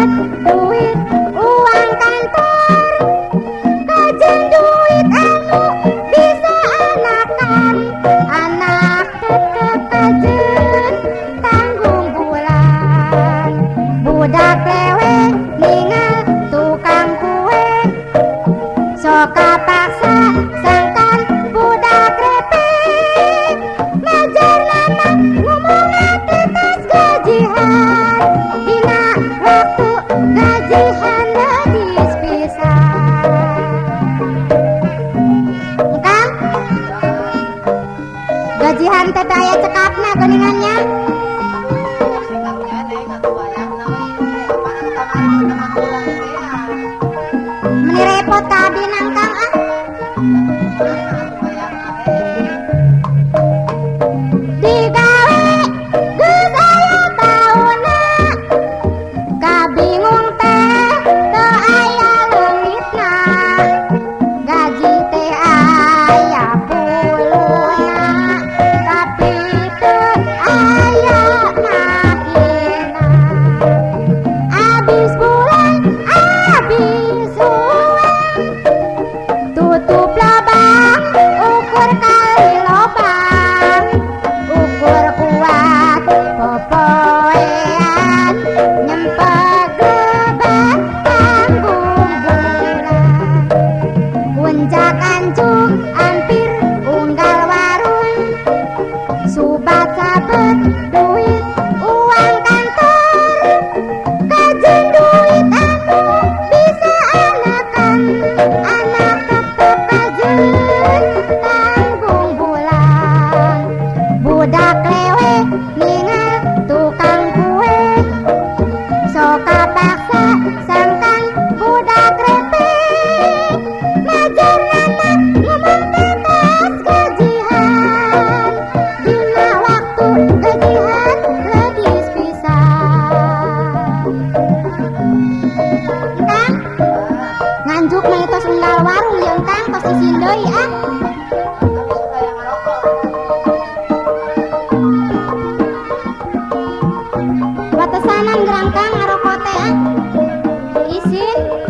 dapat uang kantor. Kajeng duit anu bisa anakan. Anak tetep tanggung bulan. Budak lewe ninggal tukang kue. Soka paksa sangkan budak repe ngajar lama ngomong atas gajian. Rock. Bajihan teh aya cekapna geningannya. Jakarta. Daddy?